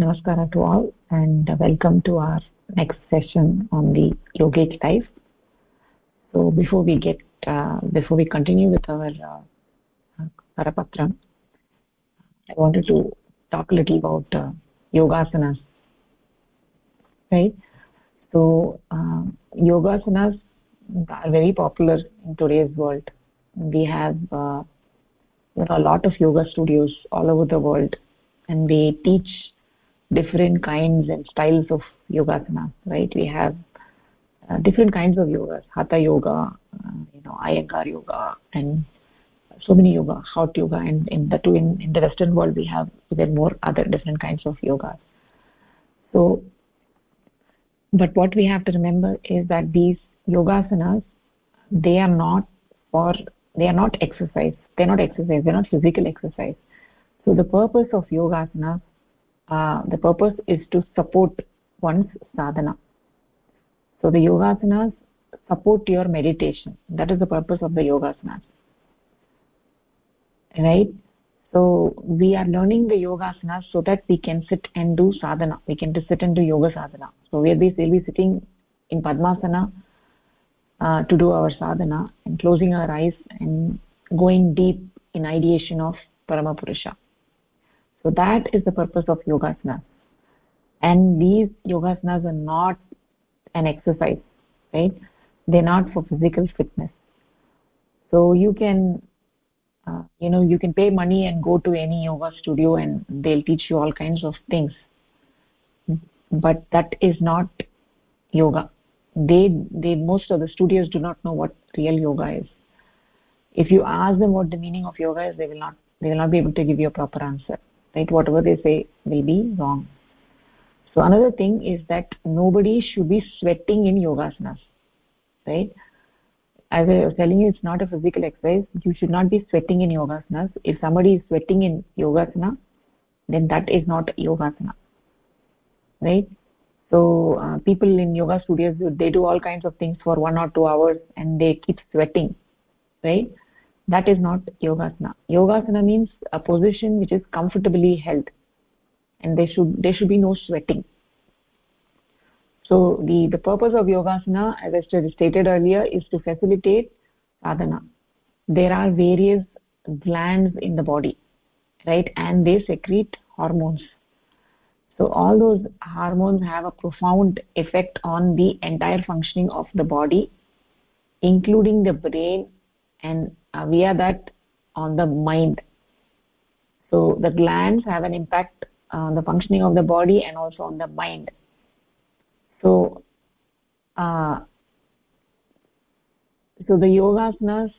Namaskara to all and welcome to our next session on the yogic life. So before we get, uh, before we continue with our uh, I wanted to talk a little about uh, yogasanas. Right? So uh, yogasanas are very popular in today's world. We have uh, you know, a lot of yoga studios all over the world and they teach different kinds and styles of yogasana right? We have uh, different kinds of yogas hatha yoga uh, you know iyengar yoga and so many yoga hot yoga and in the two in, in the western world we have even more other different kinds of yoga so but what we have to remember is that these yogasanas they are not for they are not exercise they're not exercise they're not physical exercise. So the purpose of yogasana uh, the purpose is to support one's sadhana. So the yogasanas support your meditation. That is the purpose of the yogasanas. Right? So we are learning the yogasanas so that we can sit and do sadhana. We can just sit and do yoga sadhana. So we'll be, we'll be sitting in padmasana uh, to do our sadhana and closing our eyes and going deep in ideation of paramapurusha so that is the purpose of yogasanas and these yogasanas are not an exercise right? They're not for physical fitness. So you can uh, you know you can pay money and go to any yoga studio and they'll teach you all kinds of things. But that is not yoga. They they most of the studios do not know what real yoga is. If you ask them what the meaning of yoga is they will not they will not be able to give you a proper answer right? Whatever they say may be wrong. So another thing is that nobody should be sweating in yogasanas right? As i was telling you it's not a physical exercise. You should not be sweating in yogasanas. If somebody is sweating in yogasana then that is not yogasana right? So uh, people in yoga studios they do all kinds of things for one or two hours and they keep sweating right that is not yogasana. Yogasana means a position which is comfortably held. And there should there should be no sweating. So the the purpose of yogasana as i stated earlier is to facilitate sadhana. There are various glands in the body right? And they secrete hormones. So all those hormones have a profound effect on the entire functioning of the body including the brain and uh, via that on the mind. So the glands have an impact on the functioning of the body and also on the mind. So uh, so the yogasanas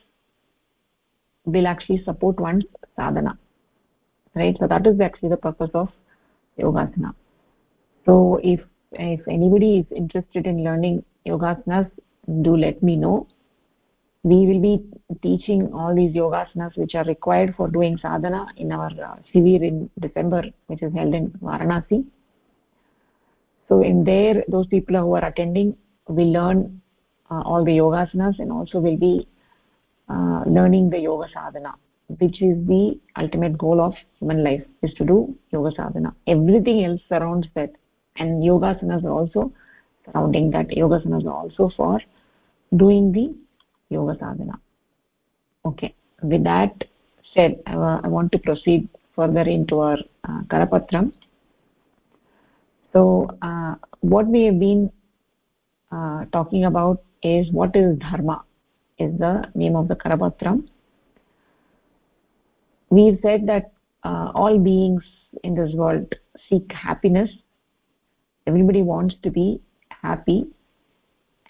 will actually support one's sadhana right? So that is actually the purpose of yogasana. So if if anybody is interested in learning yogasanas do let me know we will be teaching all these yogasanas which are required for doing sadhana in our uh, shivir in december which is held in varanasi. So in there those people who are attending will learn uh, all the yogasanas and also will be uh, learning the yoga sadhana which is the ultimate goal of human life is to do yoga sadhana. Everything else surrounds that. And yogasanas are also surrounding that. Yogasanas are also for doing the yoga sadhana. Okay. With that said i, I want to proceed further into our uh, karapatram. So uh, what we have been uh, talking about is what is dharma is the name of the karapatram. We've said that uh, all beings in this world seek happiness. Everybody wants to be happy.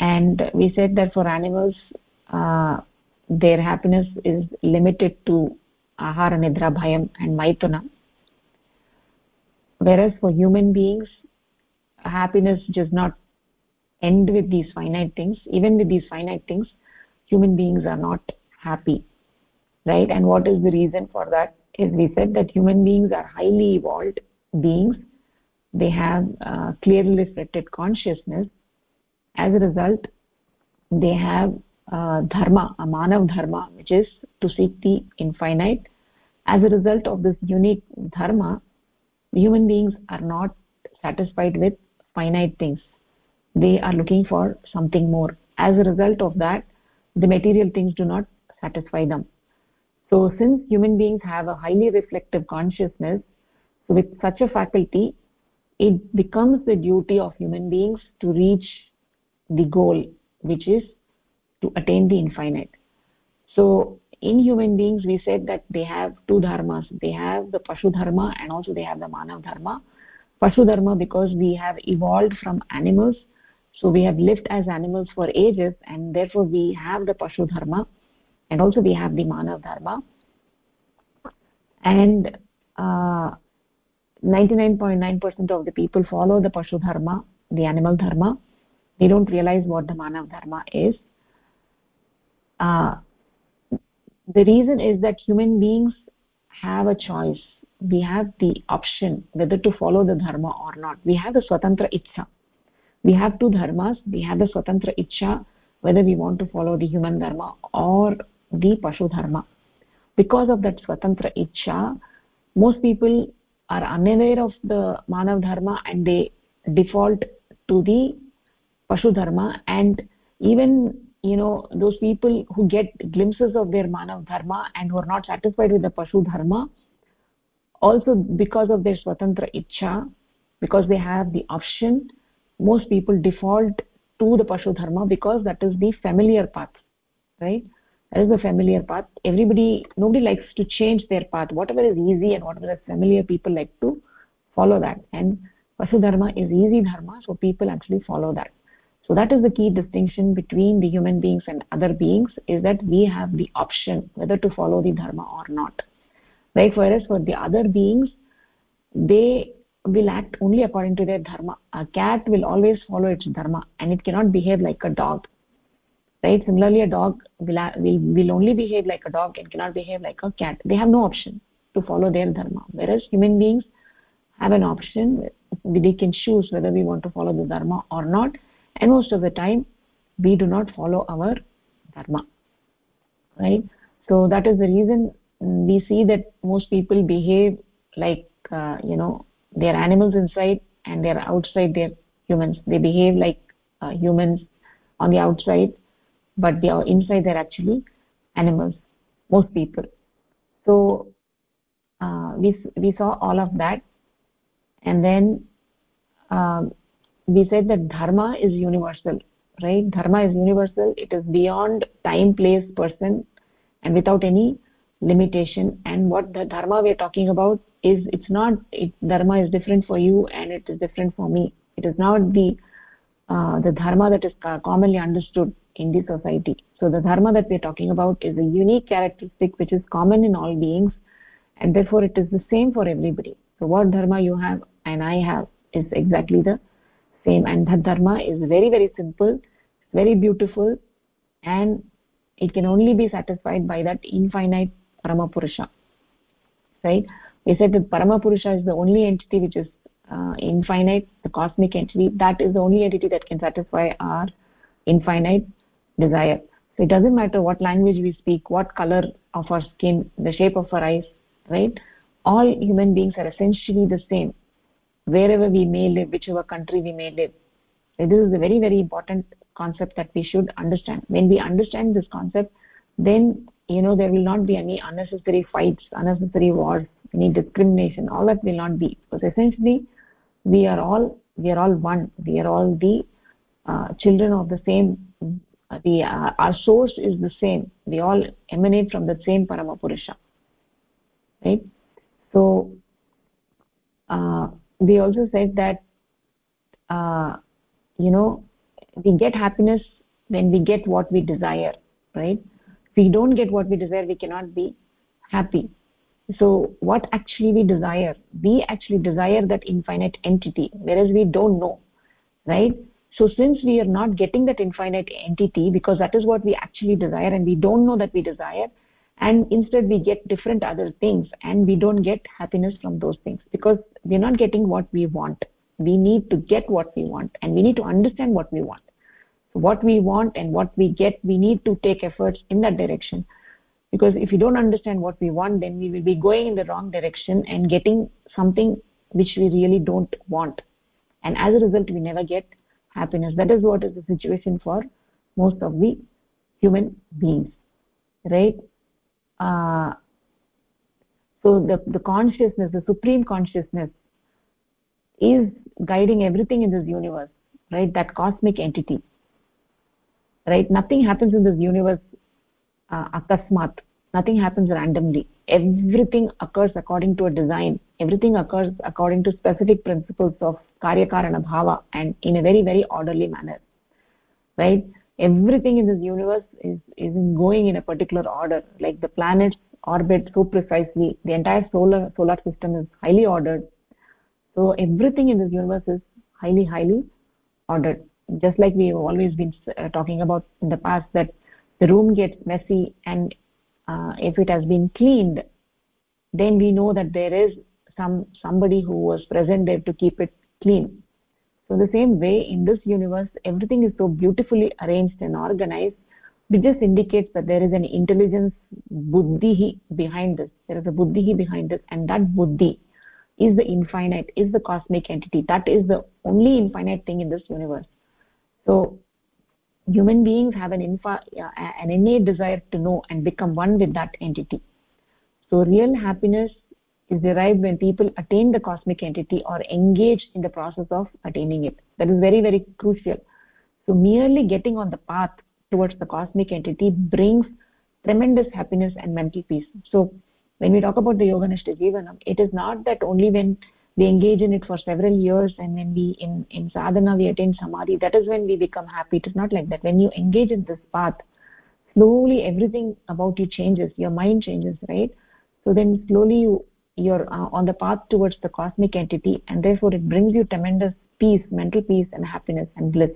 And we said that for animals their happiness is limited to ahara nidra bhayam and maithuna. Whereas for human beings happiness does not end with these finite things. Even with these finite things human beings are not happy right? And what is the reason for that is we said that human beings are highly evolved beings. They have uh, clearly reflected consciousness. As a result they have uh, dharma a manav dharma which is to seek the infinite. As a result of this unique dharma human beings are not satisfied with finite things. They are looking for something more. As a result of that the material things do not satisfy them. So since human beings have a highly reflective consciousness so with such a faculty it becomes the duty of human beings to reach the goal which is to attain the infinite. So in human beings we said that they have two dharmas. They have the pashu dharma and also they have the manav dharma. Pashu dharma because we have evolved from animals. So we have lived as animals for ages and therefore we have the pashu dharma and also we have the manav dharma. And 99.9% uh, of the people follow the pashu dharma the animal dharma. They don't realize what the manav dharma is uh, the reason is that human beings have a choice. We have the option whether to follow the dharma or not. We have the swatantra ichha we have two dharmas. We have the swatantra ichha whether we want to follow the human dharma or the pashu dharma. Because of that swatantra ichha most people are unaware of the manav dharma and they default to the pashu dharma and even you know those people who get glimpses of their manav dharma and who are not satisfied with the pashu dharma also because of their swatantra ichha because they have the option most people default to the pashu dharma because that is the familiar path right? That is the familiar path. Everybody nobody likes to change their path. Whatever is easy and whatever is familiar people like to follow that. And pashu dharma is easy dharma so people actually follow that so that is the key distinction between the human beings and other beings is that we have the option whether to follow the dharma or not. Whereas for the other beings they will act only according to their dharma. A cat will always follow its dharma and it cannot behave like a dog. Right? Similarly a dog will, will will only behave like a dog and cannot behave like a cat. They have no option to follow their dharma. Whereas human beings have an option they can choose whether we want to follow the dharma or not and most of the time we do not follow our dharma right? So that is the reason we see that most people behave like uh, you know they are animals inside and they are outside they're humans. They behave like uh, humans on the outside but they are inside they're actually animals most people. So uh, we we saw all of that. And then um, we said that dharma is universal right? Dharma is universal. It is beyond time place person and without any limitation. And what the dharma we are talking about is it's not it, dharma is different for you and it is different for me. It is not the uh, the dharma that is commonly understood in the society. So the dharma that we are talking about is a unique characteristic which is common in all beings and therefore it is the same for everybody. So what dharma you have and i have is exactly the same. And that dharma is very very simple very beautiful and it can only be satisfied by that infinite paramapurusha right? We said that paramapurusha is the only entity which is uh, infinite the cosmic entity. That is the only entity that can satisfy our infinite desire. So it doesn't matter what language we speak what color of our skin the shape of our eyes right? All human beings are essentially the same wherever we may live whichever country we may live. This is a very very important concept that we should understand. When we understand this concept then you know there will not be any unnecessary fights unnecessary wars any discrimination. All that will not be. Because essentially we are all we are all one. We are all the uh, children of the same the uh, our source is the same. We all emanate from the same paramapurusha right? So uh, we also said that uh, you know we get happiness when we get what we desire right? We don't get what we desire we cannot be happy. So what actually we desire? We actually desire that infinite entity whereas we don't know right? So since we are not getting that infinite entity because that is what we actually desire and we don't know that we desire and instead we get different other things and we don't get happiness from those things because we're not getting what we want. We need to get what we want and we need to understand what we want. So what we want and what we get we need to take efforts in that direction. Because if you don't understand what we want then we will be going in the wrong direction and getting something which we really don't want. And as a result we never get happiness. That is what is the situation for most of the human beings right uh, so the the consciousness the supreme consciousness is guiding everything in this universe right? That cosmic entity right? Nothing happens in this universe uh, akasmat nothing happens randomly. Everything occurs according to a design. Everything occurs according to specific principles of karya karana bhava and in a very very orderly manner right everything in this universe is is going in a particular order. Like the planets orbit so precisely the entire solar solar system is highly ordered. So everything in this universe is highly highly ordered. Just like we have always been uh, talking about in the past that the room gets messy and uh, if it has been cleaned then we know that there is some somebody who was present there to keep it clean so the same way in this universe everything is so beautifully arranged and organized which just indicates that there is an intelligence buddhi behind this. There is a buddhi behind this and that buddhi is the infinite is the cosmic entity. That is the only infinite thing in this universe. So human beings have an infa an innate desire to know and become one with that entity. So real happiness is derived when people attain the cosmic entity or engage in the process of attaining it. That is very very crucial. So merely getting on the path towards the cosmic entity brings tremendous happiness and mental peace. So when we talk about the yoganishta jivanam it is not that only when we engage in it for several years and when we in in sadhana we attain samadhi that is when we become happy. It is not like that. When you engage in this path slowly everything about you changes your mind changes right? So then slowly you you're uh, on the path towards the cosmic entity and therefore it brings you tremendous peace mental peace and happiness and bliss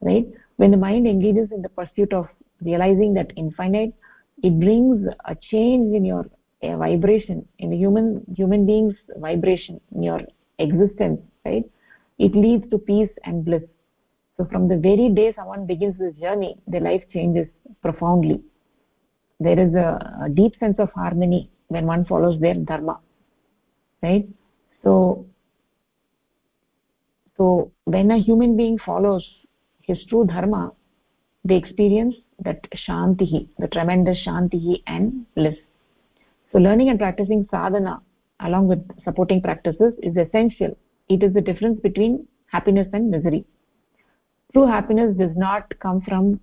right? When the mind engages in the pursuit of realizing that infinite it brings a change in your uh, vibration in the human human beings vibration in your existence right? It leads to peace and bliss. So from the very day someone begins this journey their life changes profoundly. There is a, a deep sense of harmony when one follows their dharma right? So so when a human being follows his true dharma they experience that shanti the tremendous shanti and bliss. So learning and practicing sadhana along with supporting practices is essential. It is the difference between happiness and misery. True happiness does not come from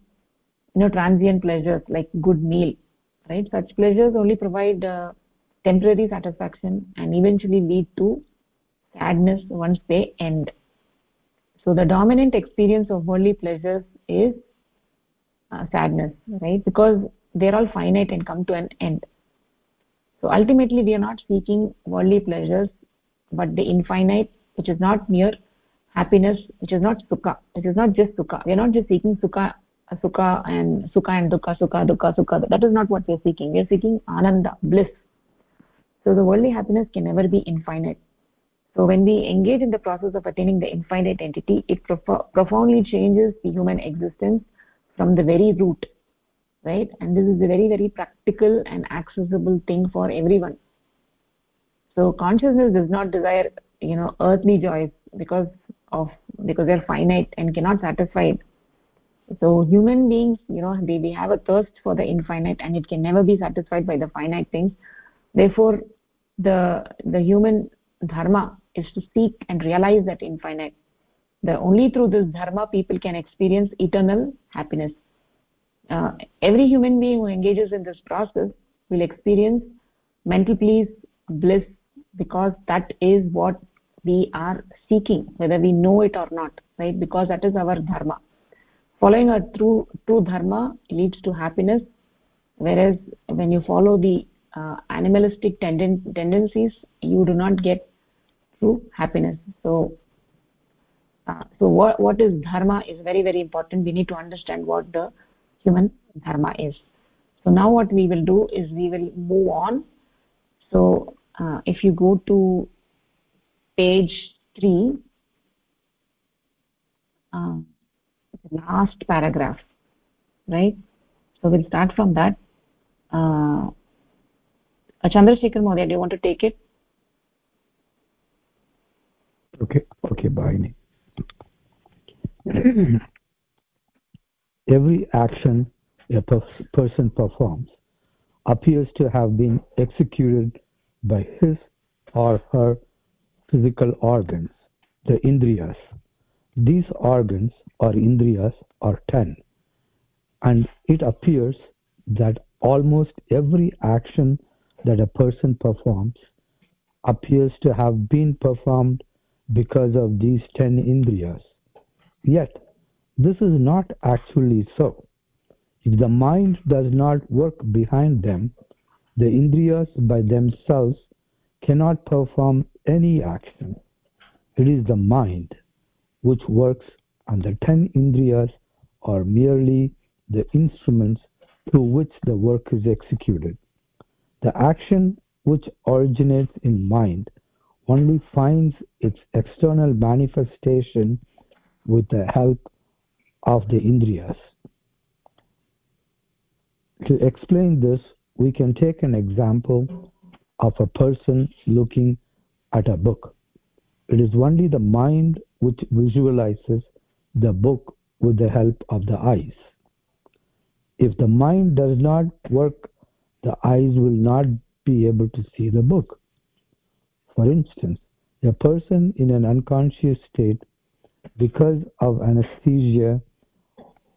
you know transient pleasures like good meal right? Such pleasures only provide uh, temporary satisfaction and eventually lead to sadness once they end. So the dominant experience of worldly pleasures is uh, sadness right? Because they're all finite and come to an end. So ultimately we are not seeking worldly pleasures but the infinite which is not mere happiness which is not sukha which is not just sukha. We are not just seeking sukha sukha and sukha and dukkha sukha dukkha sukha. That is not what we are seeking. We are seeking ananda bliss. So the worldly happiness can never be infinite. So when we engage in the process of attaining the infinite entity it profoundly changes the human existence from the very root right? And this is a very very practical and accessible thing for everyone. So consciousness does not desire you know earthly joys because of because they're finite and cannot satisfy so human beings you know they, they have a thirst for the infinite and it can never be satisfied by the finite things therefore the the human dharma is to seek and realize that infinite. The only through this dharma people can experience eternal happiness. Uh, every human being who engages in this process will experience mental peace bliss because that is what we are seeking whether we know it or not right? Because that is our dharma following a true true dharma leads to happiness whereas when you follow the uh, animalistic tenden tendencies you do not get true happiness. So uh, so what what is dharma is very very important. We need to understand what the human dharma is. So now what we will do is we will move on. So uh, if you go to page 3 uh, last paragraph right? So we'll start from that. Uh, chandrasekhar mohoday do you want to take it? Okay okay bye every action a person performs appears to have been executed by his or her physical organs the indriyas these organs or indriyas are 10 and it appears that almost every action that a person performs appears to have been performed because of these 10 indriyas. Yet this is not actually so. If the mind does not work behind them the indriyas by themselves cannot perform any action. It is the mind which works the 10 indriyas are merely the instruments through which the work is executed. The action which originates in mind only finds its external manifestation with the help of the indriyas. To explain this we can take an example of a person looking at a book. It is only the mind which visualizes the book with the help of the eyes. If the mind does not work the eyes will not be able to see the book. For instance a person in an unconscious state because of anesthesia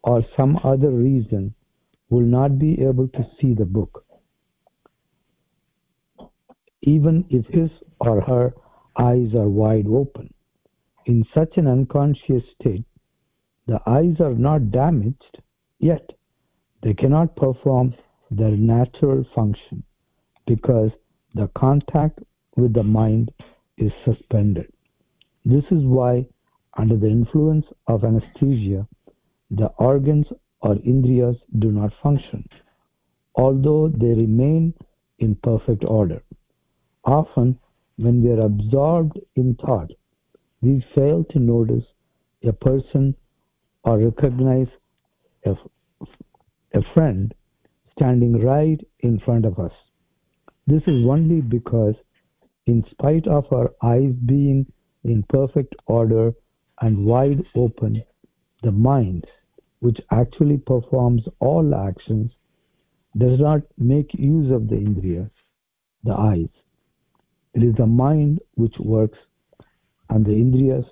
or some other reason will not be able to see the book. Even if his or her eyes are wide open in such an unconscious state the eyes are not damaged yet they cannot perform their natural function because the contact with the mind is suspended. This is why under the influence of anesthesia the organs or indriyas do not function although they remain in perfect order. Often when we are absorbed in thought we fail to notice a person or recognize a, a friend standing right in front of us. This is only because in spite of our eyes being in perfect order and wide open the mind which actually performs all actions does not make use of the indriyas the eyes. It is the mind which works and the indriyas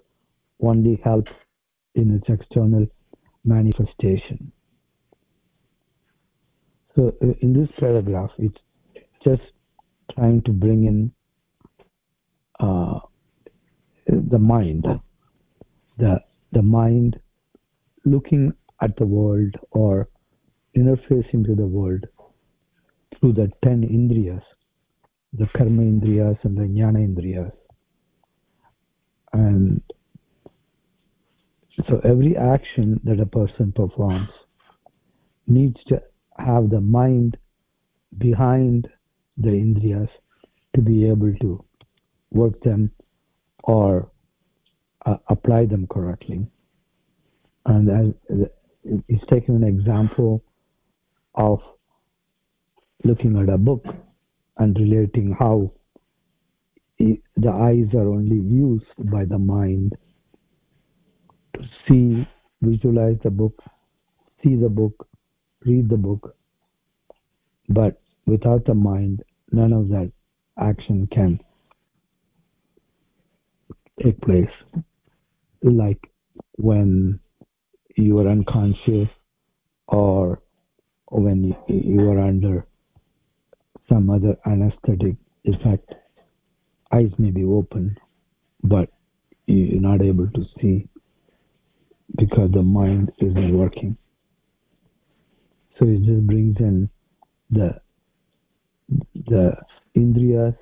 only help in its external manifestation. So uh, in this paragraph it's just trying to bring in uh, the mind the the mind looking at the world or interfacing to the world through the 10 indriyas the karma indriyas and the jnana indriyas and so every action that a person performs needs to have the mind behind the indriyas to be able to work them or uh, apply them correctly. And as he's taking an example of looking at a book and relating how the eyes are only used by the mind to see, visualize the book, see the book, read the book, but without the mind, none of that action can take place. Like when you are unconscious or when you are under some other anesthetic effect, eyes may be open, but you're not able to see because the mind isn't working. So it just brings in the the indriyas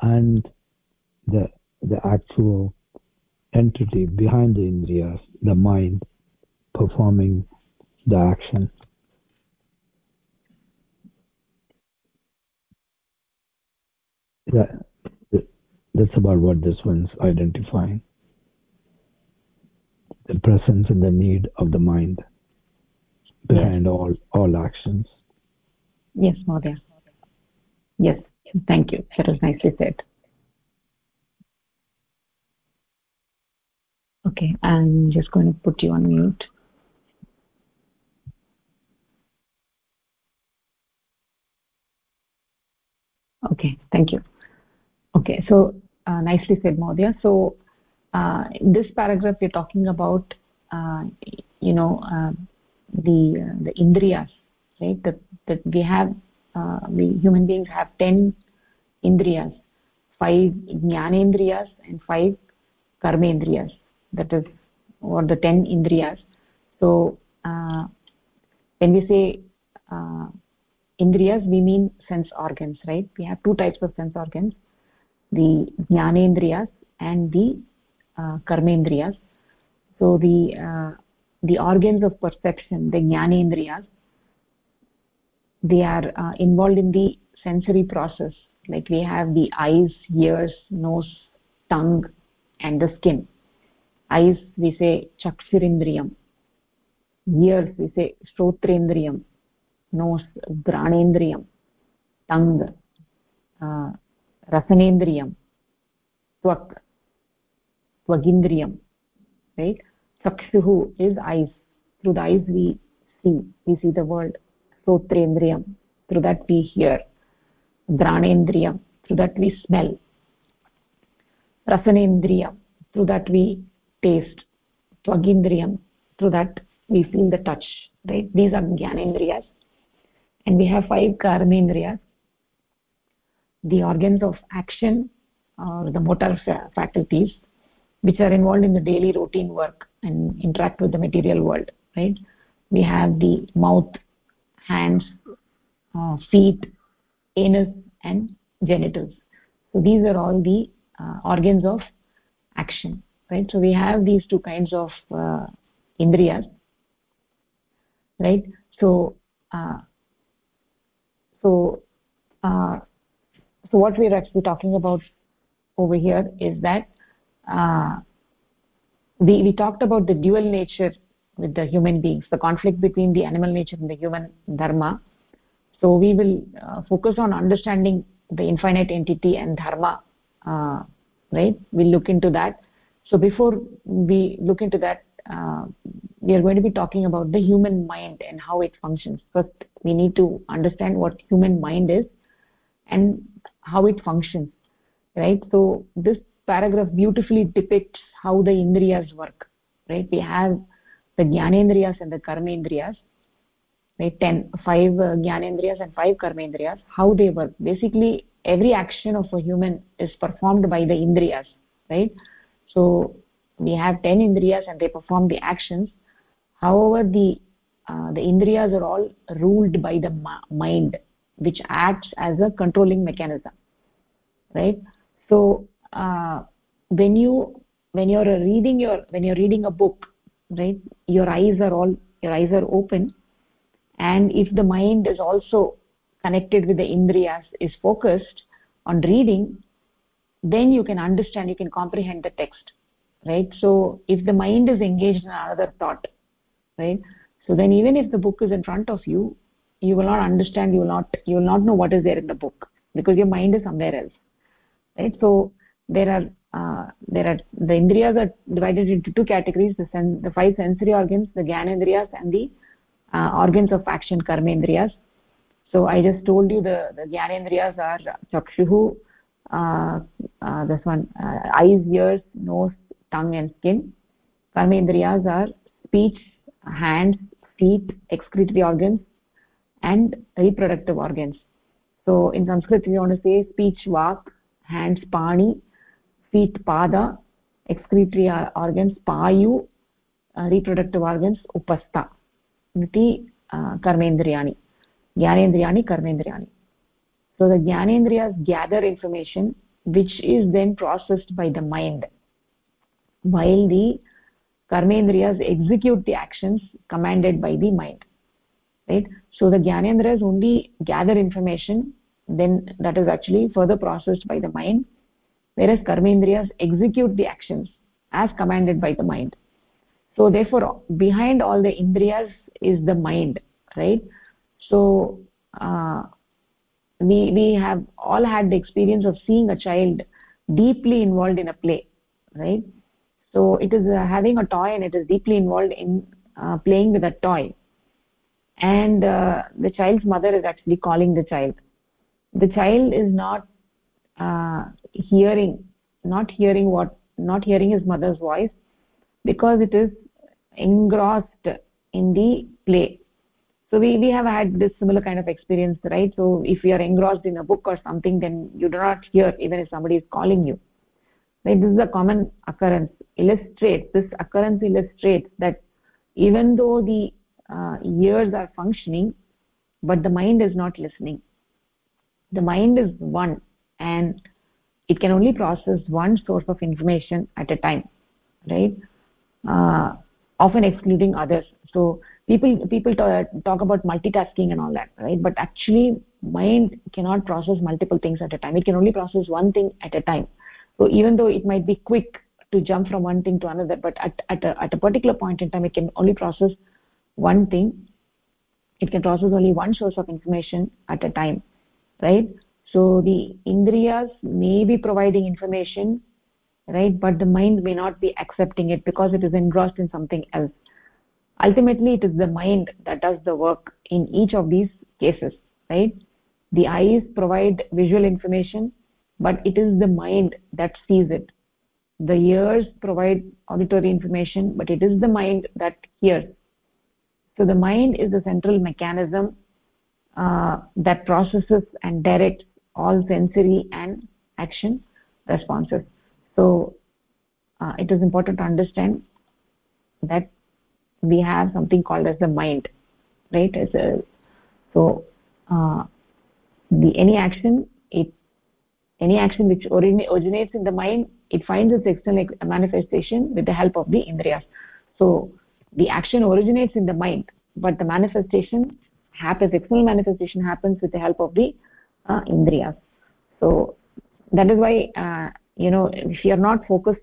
and the the actual entity behind the indriyas, the mind performing the action. That, that's about what this one's identifying. The presence and the need of the mind behind yes. all all actions. Yes, Madhya. Yes, thank you. That was nicely said. okay i'm just going to put you on mute okay thank you okay so uh, nicely said Maudya. so uh, in this paragraph we're talking about uh, you know uh, the uh, the indriyas right? That that we have we human beings have 10 indriyas five jnanendriyas and five karmendriyas. That is or the 10 indriyas. So when we say indriyas we mean sense organs right? We have two types of sense organs the jnanendriyas and the uh, karmendriyas. So the uh, the organs of perception the jnanendriyas they are uh, involved in the sensory process. Like we have the eyes ears nose tongue and the skin. Eyes we say chakshurindriyam ears we say shrotrendriyam nose ghranendriyam. Tongue uh, rasanendriyam twak twagindriyam right? chakshuh is eyes. Through the eyes we see. We see the world. Shrotrendriyam through that we hear. Ghranendriyam through that we smell. Rasanendriyam. Through that we taste. Twagindriyam. Through that we feel the touch right? These are jnanendriyas and we have five karmendriyas the organs of action or the motor faculties which are involved in the daily routine work and interact with the material world right? We have the mouth hands uh, feet anus and genitals. So these are all the uh, organs of action right? So we have these two kinds of uh, indriyas right? So uh, so uh, so what we're actually talking about over here is that uh, we we talked about the dual nature with the human beings the conflict between the animal nature and the human dharma. So we will uh, focus on understanding the infinite entity and dharma uh, right? We'll look into that. So before we look into that uh, we are going to be talking about the human mind and how it functions. First we need to understand what human mind is and how it functions right? So this paragraph beautifully depicts how the indriyas work right? We have the jnanendriyas and the karmendriyas right? 10 five uh, jnanendriyas and five karmendriyas how they work. Basically every action of a human is performed by the indriyas right? So we have 10 indriyas and they perform the actions. However the uh, the indriyas are all ruled by the mind which acts as a controlling mechanism right? So uh, when you when you're reading your when you're reading a book right your eyes are all your eyes are open. And if the mind is also connected with the indriyas is focused on reading then you can understand you can comprehend the text right? So if the mind is engaged in another thought right? So then even if the book is in front of you you will not understand you will not you will not know what is there in the book because your mind is somewhere else right? So there are uh, there are the indriyas are divided into two categories the sen the five sensory organs the gyanendriyas and the uh, organs of action karmendriyas so i just told you the the gyanendriyas are chakshuh uh, uh, this one uh, eyes ears nose tongue and skin. Karmendriyas are speech hands feet excretory organs and reproductive organs. So in sanskrit we want to say speech vak hands pani feet pada excretory organs payu uh, reproductive organs upastha. Iti uh, karmendriyani. Jnanendriyani karmendriyani. So the jnanendriyas gather information which is then processed by the mind. While the karmendriyas execute the actions commanded by the mind. Right so the jnanendriyas only gather information then that is actually further processed by the mind whereas karmendriyas execute the actions as commanded by the mind. So therefore behind all the indriyas is the mind right? So uh, we we have all had the experience of seeing a child deeply involved in a play right? So it is uh, having a toy and it is deeply involved in uh, playing with a toy and uh, the child's mother is actually calling the child. The child is not uh, hearing not hearing what not hearing his mother's voice because it is engrossed in the play. So we we have had this similar kind of experience right? So if you are engrossed in a book or something then you do not hear even if somebody is calling you. Right this is a common occurrence. Illustrates this occurrence illustrates that even though the uh, ears are functioning but the mind is not listening. The mind is one and it can only process one source of information at a time right? Uh, often excluding others. So people people talk about multitasking and all that right? But actually mind cannot process multiple things at a time. It can only process one thing at a time. So even though it might be quick to jump from one thing to another but at, at, a, at a particular point in time it can only process one thing it can process only one source of information at a time right? So the indriyas may be providing information right but the mind may not be accepting it because it is engrossed in something else. Ultimately it is the mind that does the work in each of these cases right? The eyes provide visual information but it is the mind that sees it. The ears provide auditory information but it is the mind that hears so the mind is the central mechanism uh, that processes and directs all sensory and action responses. So uh, it is important to understand that we have something called as the mind right? A, so uh, the any action it any action which originates in the mind it finds its external manifestation with the help of the indriyas. So the action originates in the mind but the manifestation happens external manifestation happens with the help of the uh, indriyas. So that is why uh, you know if you are not focused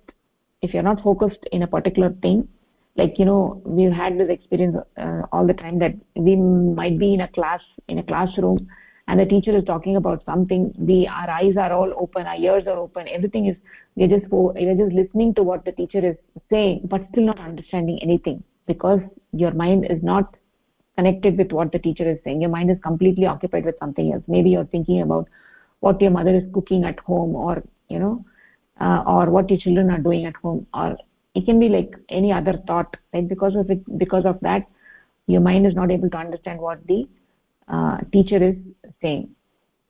if you are not focused in a particular thing like you know we've had this experience uh, all the time that we might be in a class in a classroom and the teacher is talking about something we our eyes are all open our ears are open everything is we're just we're just listening to what the teacher is saying but still not understanding anything because your mind is not connected with what the teacher is saying. Your mind is completely occupied with something else. Maybe you're thinking about what your mother is cooking at home or you know uh, or what your children are doing at home. Or it can be like any other thought right? Because of it because of that your mind is not able to understand what the uh, teacher is saying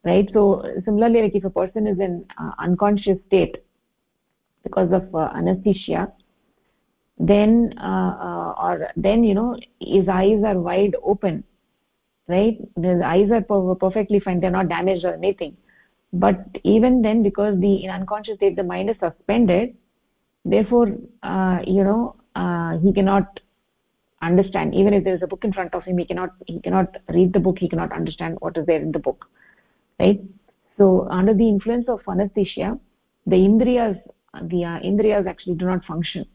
right? So similarly like if a person is in uh, unconscious state because of uh, anesthesia then uh, uh, or then you know his eyes are wide open right? His eyes are perfectly fine. They're not damaged or anything. But even then because the in unconscious state the mind is suspended therefore uh, you know uh, he cannot understand. Even if there is a book in front of him he cannot he cannot read the book. He cannot understand what is there in the book right? So under the influence of anesthesia the indriyas the uh, indriyas actually do not function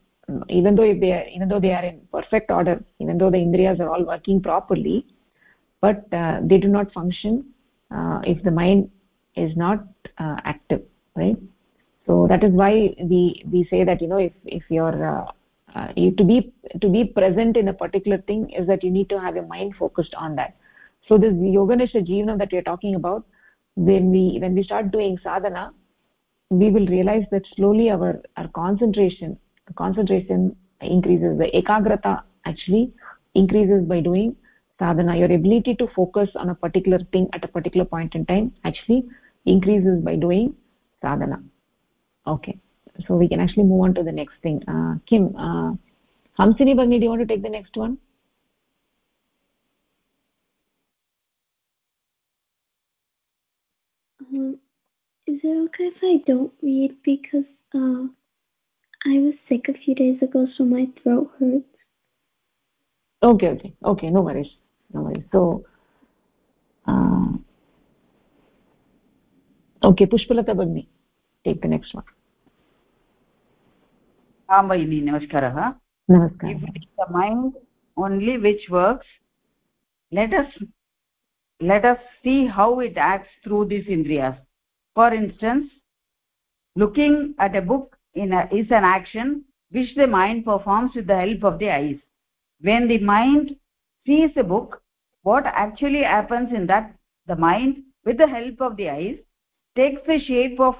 even though if they are even though they are in perfect order even though the indriyas are all working properly but uh, they do not function uh, if the mind is not uh, active right? So that is why we we say that you know if if you're uh, uh, you, to be to be present in a particular thing is that you need to have your mind focused on that. So this yoganishta jivanam that we are talking about when we when we start doing sadhana we will realize that slowly our our concentration concentration increases the ekagrata actually increases by doing sadhana. Your ability to focus on a particular thing at a particular point in time actually increases by doing sadhana. Okay. So we can actually move on to the next thing. Uh, kim uh, hamsini bagni do you want to take the next one? Um, is it okay if i don't read? Because uh, i was sick a few days ago so my throat hurts okay okay okay no worries no worries so uh, okay pushpalata bagni take the next one आं भगिनि नमस्कारः the mind only which works लेट् अस् let us see how it acts through these indriyas for instance looking at a book in a, is an action which the mind performs with the help of the eyes. When the mind sees a book what actually happens in that the mind with the help of the eyes takes the shape of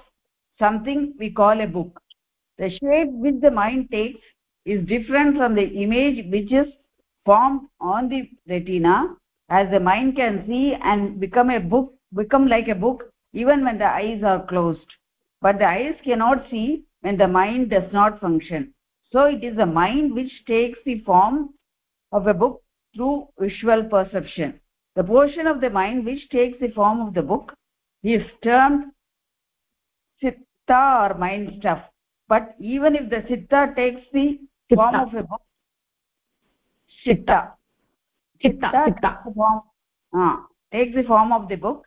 something we call a book. The shape which the mind takes is different from the image which is formed on the retina. As the mind can see and become a book become like a book even when the eyes are closed. But the eyes cannot see when the mind does not function. So it is the mind which takes the form of a book through visual perception. The portion of the mind which takes the form of the book is termed chitta or mind stuff. But even if the chitta takes the chitta. form of a book chitta chitta, chitta. Takes, the form, uh, takes the form of the book.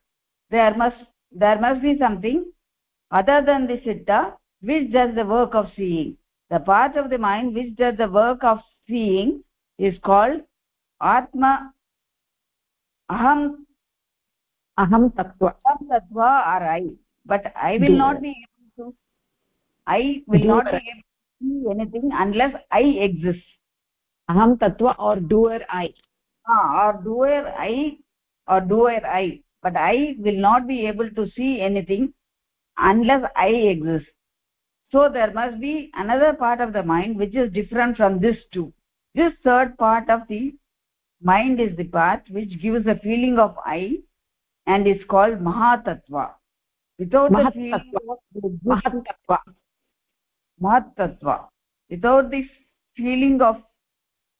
There must there must be something other than the chitta which does the work of seeing. The part of the mind which does the work of seeing is called atma aham aham tattva. Aham tattva or i but i will not be able to i will not be able to see anything unless i exist. Aham tattva or doer i. Ah or doer i or doer i but i will not be able to see anything unless i exist so there must be another part of the mind which is different from this two this third part of the mind is the part which gives a feeling of i and is called mahatattva. Without the feeling mahatattva mahatattva. Without this feeling of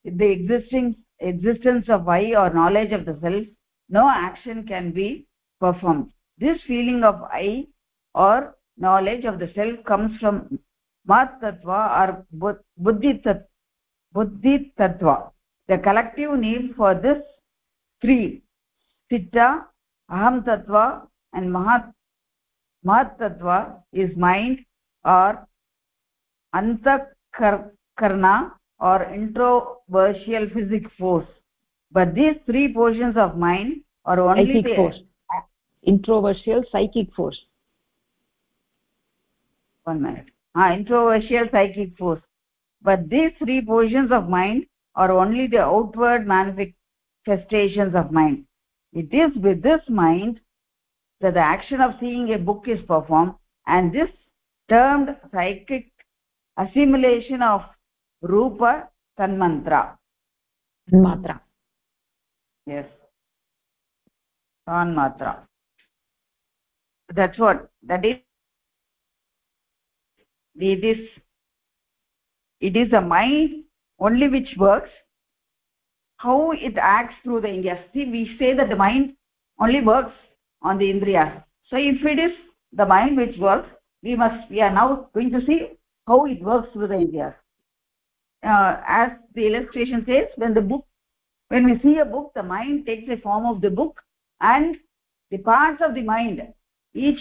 the existing existence of i or knowledge of the self no action can be performed. This feeling of i or knowledge of the self comes from mat tattva or buddhi tattva buddhi tattva the collective name for this three chitta aham tattva and mahat mahat tattva is mind or antakarna or introversial physic force but these three portions of mind are only psychic the force. introversial psychic force one minute. Ah introversial psychic force. But these three portions of mind are only the outward manifestations of mind. It is with this mind that the action of seeing a book is performed and this termed psychic assimilation of rupa tanmantra. Tanmatra yes. Tanmatra that's what that is it is it is a mind only which works. How it acts through the indriyas see we say that the mind only works on the indriyas so if it is the mind which works we must we are now going to see how it works through the indriyas uh, as the illustration says when the book when we see a book the mind takes the form of the book and the parts of the mind each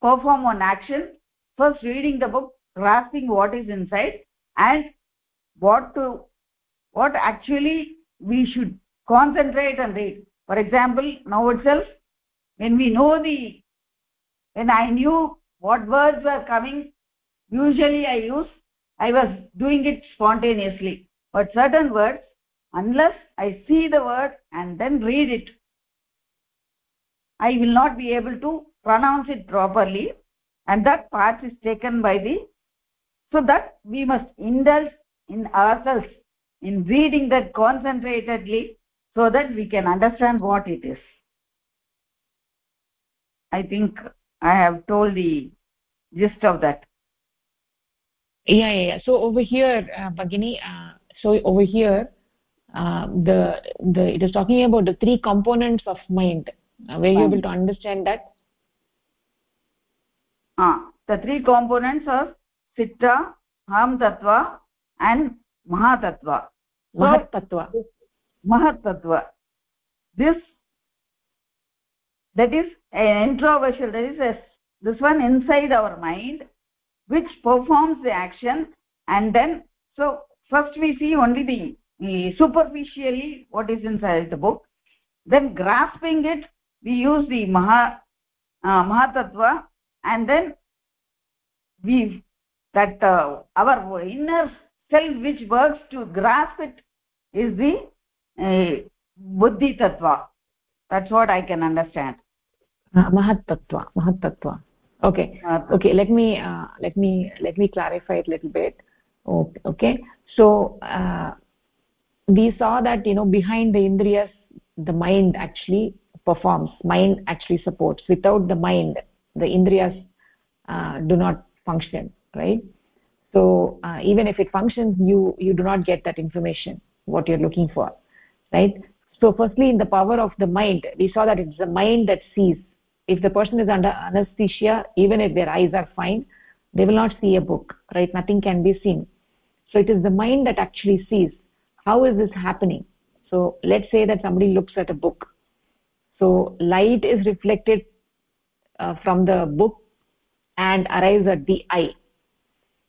perform one action first reading the book grasping what is inside and what to what actually we should concentrate and read. For example now itself when we know the when i knew what words were coming usually i use i was doing it spontaneously. But certain words unless i see the word and then read it i will not be able to pronounce it properly and that part is taken by the so that we must indulge in ourselves in reading that concentratedly so that we can understand what it is. I think i have told the gist of that. Yeah yeah, yeah. so over here uh, bagini uh, so over here uh, the the it is talking about the three components of mind uh, were you able to understand that the three components are chitta ham tattva and mahatattva mahatattva mahatattva this that is an introversial that is a, this one inside our mind which performs the action and then so first we see only the, the superficially what is inside the book. Then grasping it we use the maha uh, mahatattva and then we that uh, our inner self which works to grasp it is the uh, buddhi tattva. That's what i can understand. Uh, mahat tattva mahat tattva okay okay let me uh, let me let me clarify it a little bit. Okay, okay. so uh, we saw that you know behind the indriyas the mind actually performs mind actually supports. Without the mind the indriyas uh, do not function right? So uh, even if it functions you you do not get that information what you're looking for right? So firstly in the power of the mind we saw that it's the mind that sees. If the person is under anesthesia even if their eyes are fine they will not see a book right? Nothing can be seen. So it is the mind that actually sees. How is this happening? So let's say that somebody looks at a book. So light is reflected from the book and arrives at the eye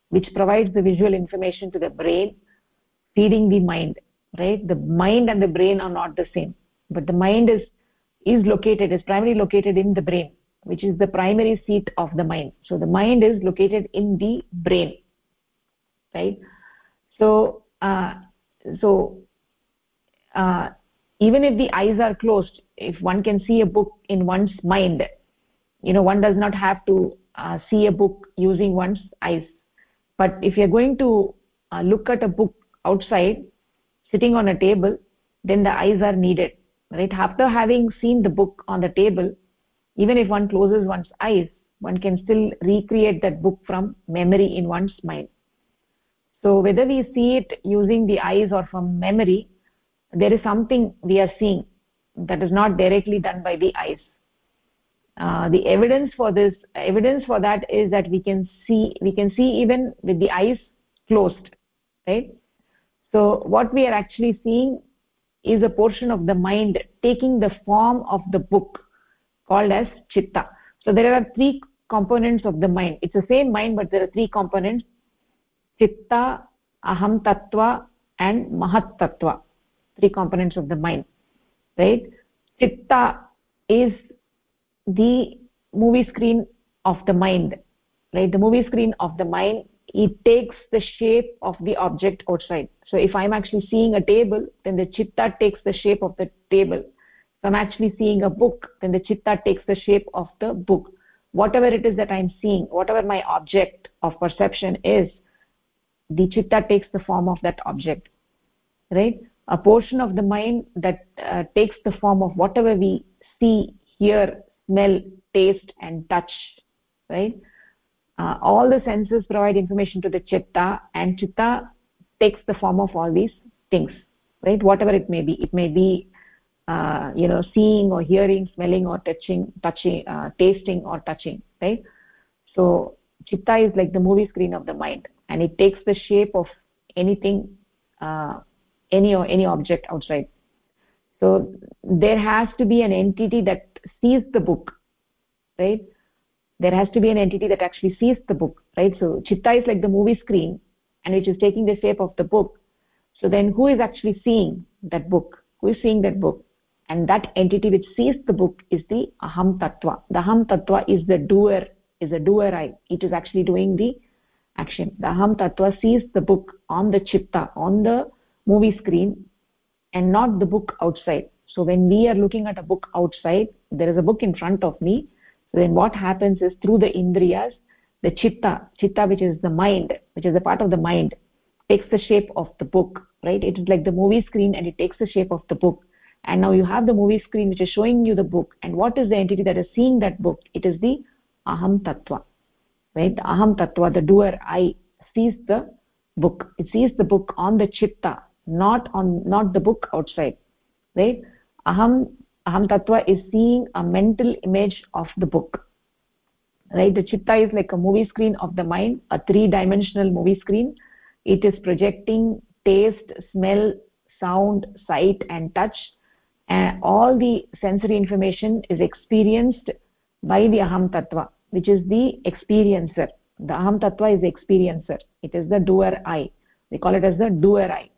which provides the visual information to the brain feeding the mind right? The mind and the brain are not the same but the mind is is located is primarily located in the brain which is the primary seat of the mind. So the mind is located in the brain right? So uh, so uh, even if the eyes are closed if one can see a book in one's mind you know one does not have to uh, see a book using one's eyes. But if you're going to uh, look at a book outside sitting on a table then the eyes are needed right? After having seen the book on the table even if one closes one's eyes one can still recreate that book from memory in one's mind. So whether we see it using the eyes or from memory there is something we are seeing that is not directly done by the eyes uh, the evidence for this evidence for that is that we can see we can see even with the eyes closed right? So what we are actually seeing is a portion of the mind taking the form of the book called as chitta. So there are three components of the mind. It's the same mind but there are three components. Chitta aham tattva and mahat tattva. Three components of the mind right? Chitta is the movie screen of the mind right? The movie screen of the mind it takes the shape of the object outside. So if i'm actually seeing a table then the chitta takes the shape of the table. If i'm actually seeing a book then the chitta takes the shape of the book. Whatever it is that i'm seeing whatever my object of perception is the chitta takes the form of that object right? A portion of the mind that uh, takes the form of whatever we see hear smell taste and touch right? Uh, all the senses provide information to the chitta and chitta takes the form of all these things right? Whatever it may be. It may be uh, you know seeing or hearing smelling or touching touching uh, tasting or touching right? So chitta is like the movie screen of the mind and it takes the shape of anything uh, any or any object outside. So there has to be an entity that sees the book right? There has to be an entity that actually sees the book right? So chitta is like the movie screen and which is taking the shape of the book. So then who is actually seeing that book? Who is seeing that book? And that entity which sees the book is the aham tattva. The aham tattva is the doer is a doer i it is actually doing the action. The aham tattva sees the book on the chitta on the movie screen and not the book outside so when we are looking at a book outside there is a book in front of me. So then what happens is through the indriyas the chitta chitta which is the mind which is a part of the mind takes the shape of the book right? It is like the movie screen and it takes the shape of the book. And now you have the movie screen which is showing you the book. And what is the entity that is seeing that book? It is the aham tattva right? Aham tattva the doer i sees the book. It sees the book on the chitta not on not the book outside right aham aham tattva is seeing a mental image of the book. Right? The chitta is like a movie screen of the mind a three dimensional movie screen. It is projecting taste smell sound sight and touch. And all the sensory information is experienced by the aham tattva which is the experiencer. The aham tattva is the experiencer. It is the doer i we call it as the doer i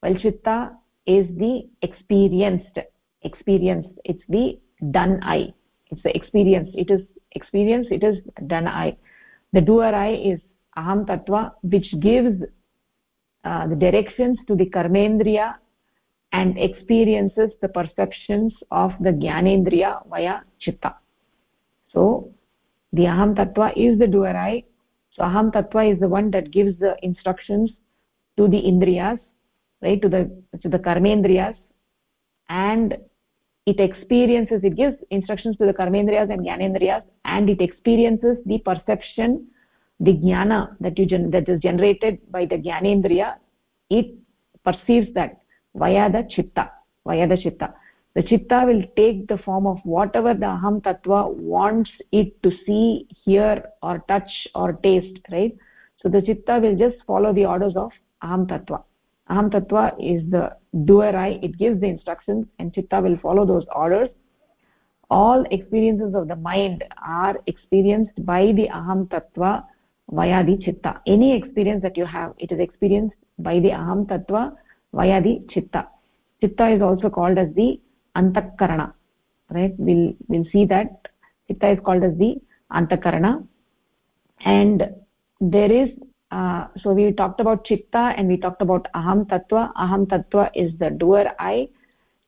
while chitta is the experienced experience it's the done i it's the experience. It is experience it is done i the doer i is aham tattva which gives uh, the directions to the karmendriya and experiences the perceptions of the jnanendriya via chitta. So the aham tattva is the doer i so aham tattva is the one that gives the instructions to the indriyas right to the to the karmendriyas and it experiences it gives instructions to the karmendriyas and jnanendriyas and it experiences the perception the jnana that you that is generated by the jnanendriya. It perceives that via the chitta via the chitta. The chitta will take the form of whatever the aham tattva wants it to see hear or touch or taste right? So the chitta will just follow the orders of aham tattva aham tattva is the doer i it gives the instructions and chitta will follow those orders. All experiences of the mind are experienced by the aham tattva via the chitta. Any experience that you have it is experienced by the aham tattva via the chitta. Chitta is also called as the antakarana right? We'll we'll see that. Chitta is called as the antakarana. And there is uh, so we talked about chitta and we talked about aham tattva. Aham tattva is the doer i.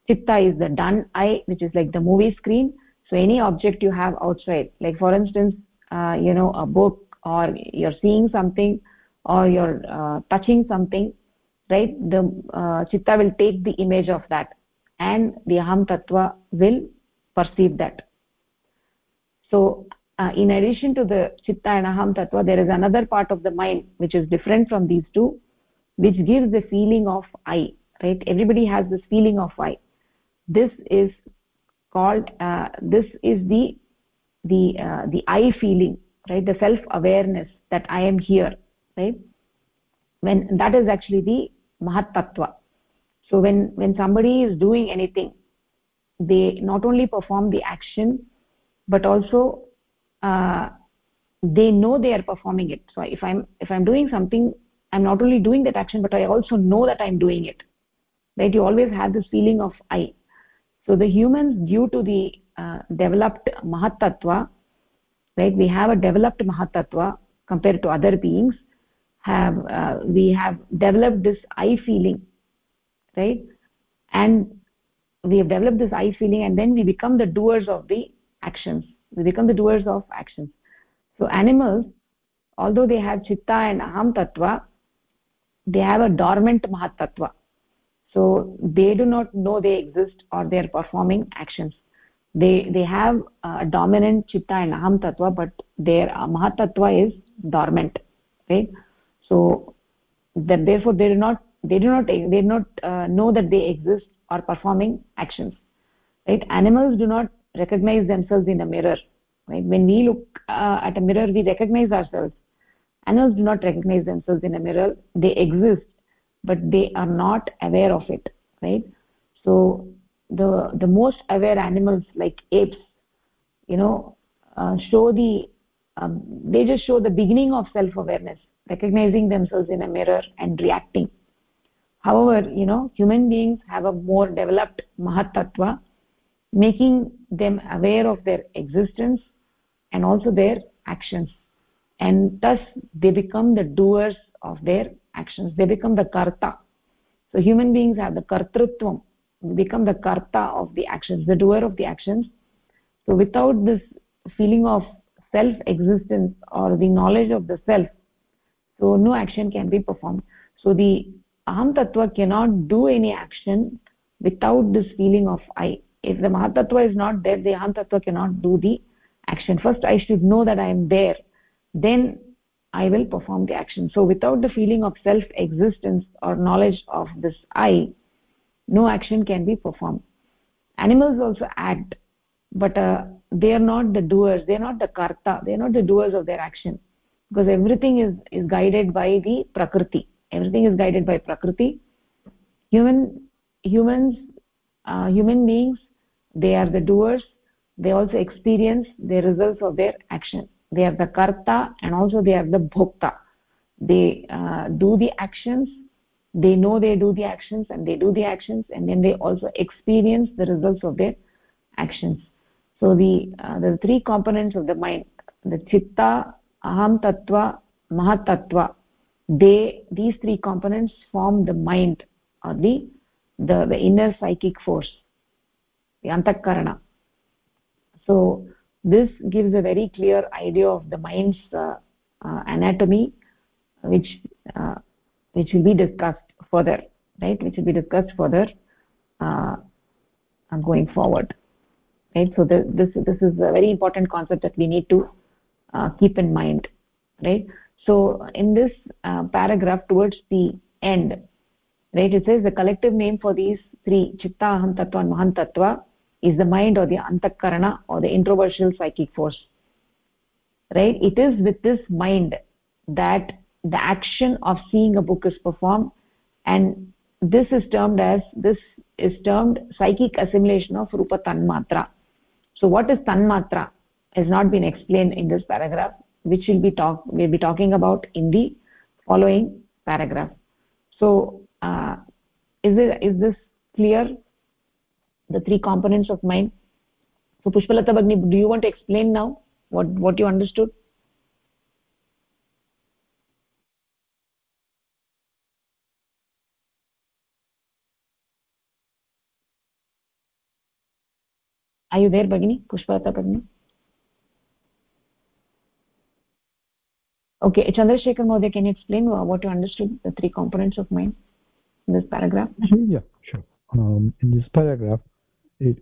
Chitta is the done i which is like the movie screen. So any object you have outside like for instance uh, you know a book or you're seeing something or you're uh, touching something right? The uh, chitta will take the image of that and the aham tattva will perceive that. So uh, in addition to the chitta and aham tattva there is another part of the mind which is different from these two which gives the feeling of i right? Everybody has this feeling of i. This is called uh, this is the the uh, the i feeling right? The self awareness that i am here right? When that is actually the mahat tattva so when when somebody is doing anything they not only perform the action but also uh, they know they are performing it. So if i'm if i'm doing something i'm not only doing that action but i also know that i'm doing it. Right? You always have this feeling of i. So the humans due to the uh, developed mahat tattva right? We have a developed mahat tattva compared to other beings have uh, we have developed this i feeling right? And we have developed this i feeling and then we become the doers of the actions we become the doers of actions. So animals although they have chitta and aham tattva they have a dormant mahat tattva. So they do not know they exist or they are performing actions. They they have a dominant chitta and aham tattva but their mahat tattva is dormant right? So that therefore they do not they do not they do not uh, know that they exist or performing actions right? Animals do not recognize themselves in a mirror right? When we look uh, at a mirror we recognize ourselves. Animals do not recognize themselves in a mirror. They exist but they are not aware of it right? So the the most aware animals like apes you know uh, show the um, they just show the beginning of self awareness recognizing themselves in a mirror and reacting. However you know human beings have a more developed mahat tattva making them aware of their existence and also their actions. And thus they become the doers of their actions. They become the karta. So human beings have the kartrutvam. Become the karta of the actions the doer of the actions. So without this feeling of self existence or the knowledge of the self so no action can be performed. So the aham tattva cannot do any action without this feeling of i if the mahat tattva is not there the ahamtattva cannot do the action. First i should know that i am there. Then i will perform the action. So without the feeling of self existence or knowledge of this i no action can be performed. Animals also act but uh, they are not the doers. They are not the karta. They are not the doers of their action. Because everything is is guided by the prakriti. Everything is guided by prakriti. Human humans uh, human beings they are the doers. They also experience the results of their action. They are the karta and also they are the bhokta. They uh, do the actions. They know they do the actions and they do the actions and then they also experience the results of their actions. So the uh, the three components of the mind the chitta aham tattva mahatattva they these three components form the mind or the the, the inner psychic force the so this gives a very clear idea of the mind's uh, uh, anatomy which uh, which will be discussed further right? Which will be discussed further uh, going forward right? So the, this this is a very important concept that we need to uh, keep in mind right? So in this uh, paragraph towards the end right it says the collective name for these three chitta aham tattva and tattva is the mind or the antakarana or the introversial psychic force right? It is with this mind that the action of seeing a book is performed and this is termed as this is termed psychic assimilation of rupa tanmatra. So what is tanmatra has not been explained in this paragraph which will be talk we'll be talking about in the following paragraph. So uh, is it is this clear the three components of mind so pushpalata bagni do you want to explain now what what you understood are you there bagini pushpalata bagni okay chandrasekhar mohoday can you explain what you understood the three components of mind in this paragraph yeah sure um, in this paragraph it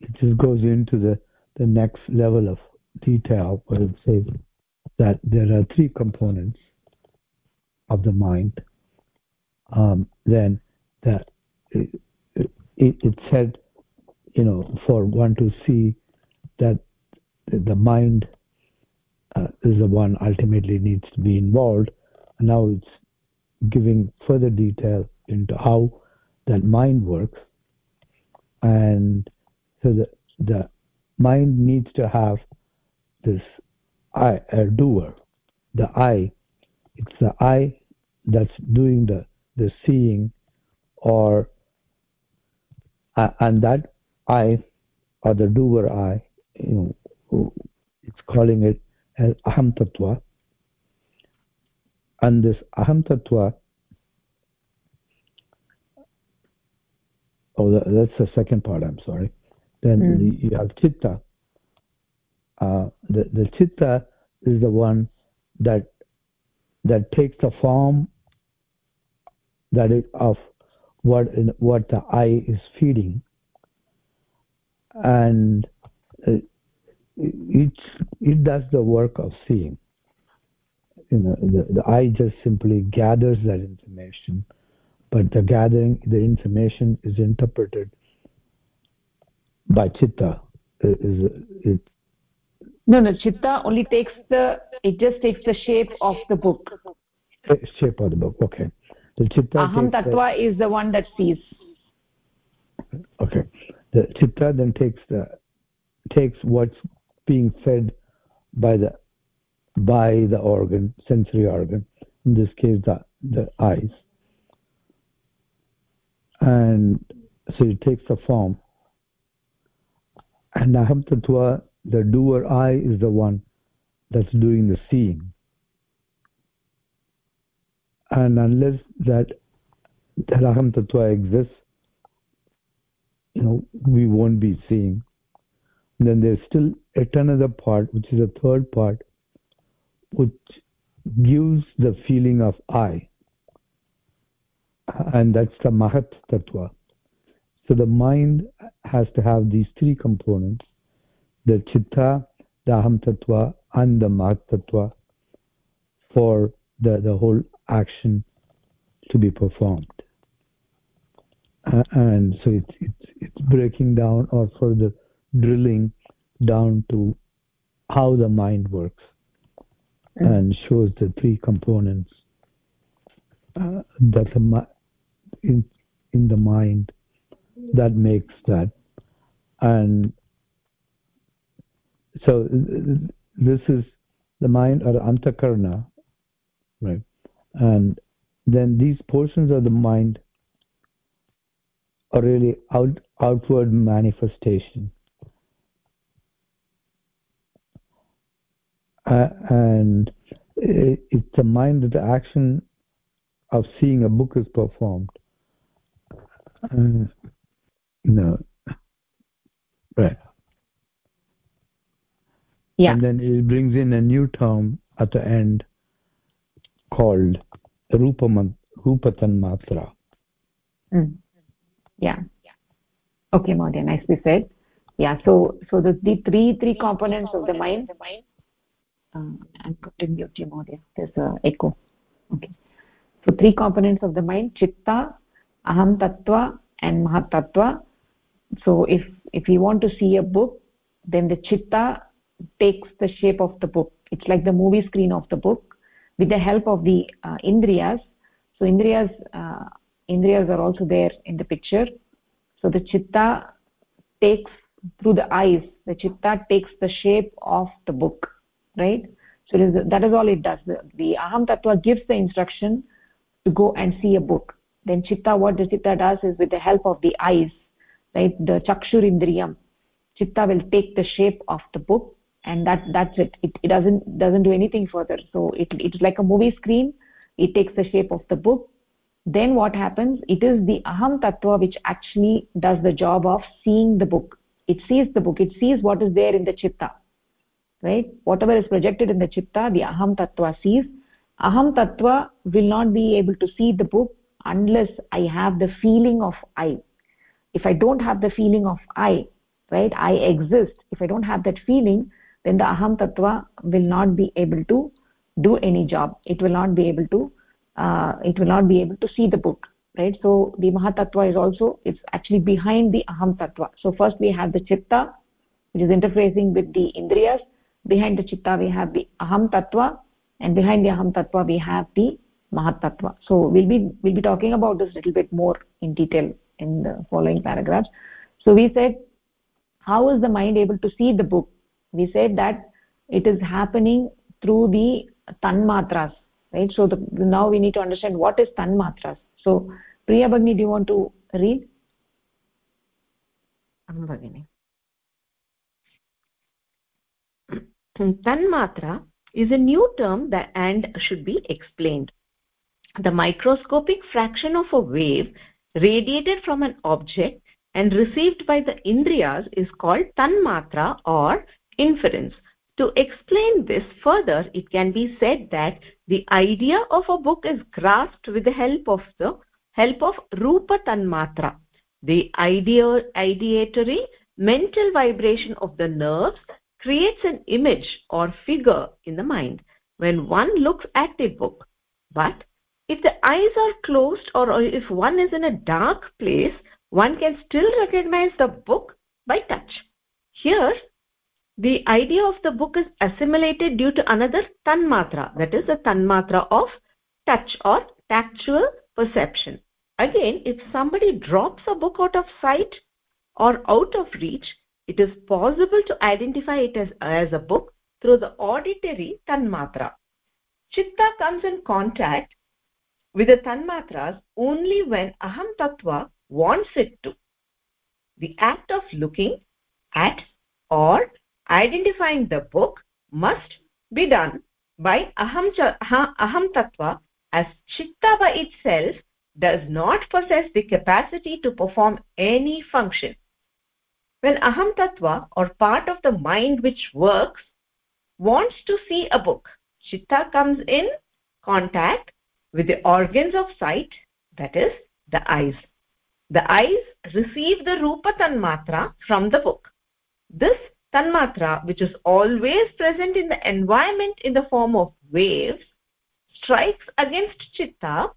it just goes into the the next level of detail where it says that there are three components of the mind. Um, then that it, it, it said you know for one to see that the mind uh, is the one ultimately needs to be involved. And now it's giving further detail into how that mind works and so the the mind needs to have this I a doer the I it's the I that's doing the the seeing or uh, and that I or the doer I you know it's calling it as aham tattva. And this aham tattva oh that's the second part i'm sorry. Then mm. the, you have chitta. Uh, the the chitta is the one that that takes the form that is of what what the eye is feeding. And it it does the work of seeing. You know the, the eye just simply gathers that information but the gathering the information is interpreted by chitta. Is it no no chitta only takes the it just takes the shape of the book. Shape of the book okay. The chitta aham tattva the, is the one that sees. Okay. The chitta then takes the takes what's being fed by the by the organ sensory organ in this case the the eyes and so it takes a form. And aham tattva the doer i is the one that's doing the seeing. And unless that that aham tattva exists you know we won't be seeing. And then there's still yet another part which is a third part which gives the feeling of i and that's the mahat tattva so the mind has to have these three components the chitta the aham tattva and the mahat tattva for the the whole action to be performed uh, and so it's it's it's breaking down or further drilling down to how the mind works mm. and shows the three components uh, that the in in the mind that makes that. And so this is the mind or antakarna right? And then these portions of the mind are really out, outward manifestation. Uh, and it's the mind that the action of seeing a book is performed uh, no. Right. Yeah. And then it brings in a new term at the end called rupa rupatan matra. Mm. yeah. Okay Maudya, nicely said. Yeah so so the, the three three components of the mind uh, i'm going to mute you Maudya. there's a echo. Okay. So three components of the mind chitta aham tattva and mahat tattva. So if if you want to see a book then the chitta takes the shape of the book. It's like the movie screen of the book with the help of the uh, indriyas. So indriyas uh, indriyas are also there in the picture. So the chitta takes through the eyes the chitta takes the shape of the book right? So is, that is all it does. The, the aham tattva gives the instruction to go and see a book then chitta what the chitta does is with the help of the eyes right the chakshur indriyam chitta will take the shape of the book and that that's it. it it doesn't doesn't do anything further. So it it's like a movie screen. It takes the shape of the book. Then what happens? It is the aham tattva which actually does the job of seeing the book. It sees the book. It sees what is there in the chitta right? Whatever is projected in the chitta the aham tattva sees. Aham tattva will not be able to see the book unless i have the feeling of i. If i don't have the feeling of i right i exist. If i don't have that feeling then the aham tattva will not be able to do any job. It will not be able to uh, it will not be able to see the book right? So the mahatattva is also it's actually behind the aham tattva. So first we have the chitta which is interfacing with the indriyas. Behind the chitta we have the aham tattva and behind the aham tattva we have the mahat tattva so we'll be we'll be talking about this little bit more in detail in the following paragraphs. So we said how is the mind able to see the book? We said that it is happening through the tanmatras right? So the, now we need to understand what is tanmatras. So priya bagni do you want to read? Aham bagini tanmatra is a new term that and should be explained the microscopic fraction of a wave radiated from an object and received by the indriyas is called tanmatra or inference. To explain this further it can be said that the idea of a book is grasped with the help of the help of rupa tanmatra the idea ideatory mental vibration of the nerves creates an image or figure in the mind. When one looks at a book but if the eyes are closed or if one is in a dark place one can still recognize the book by touch. Here the idea of the book is assimilated due to another tanmatra that is the tanmatra of touch or tactual perception. Again if somebody drops a book out of sight or out of reach it is possible to identify it as, as a book through the auditory tanmatra. Chitta comes in contact with the tanmatras only when aham tattva wants it to. The act of looking at or identifying the book must be done by aham aham tattva. As chitta by itself does not possess the capacity to perform any function. When aham tattva or part of the mind which works wants to see a book chitta comes in contact with the organs of sight that is the eyes. The eyes receive the rupa tanmatra from the book. This tanmatra which is always present in the environment in the form of waves strikes against chitta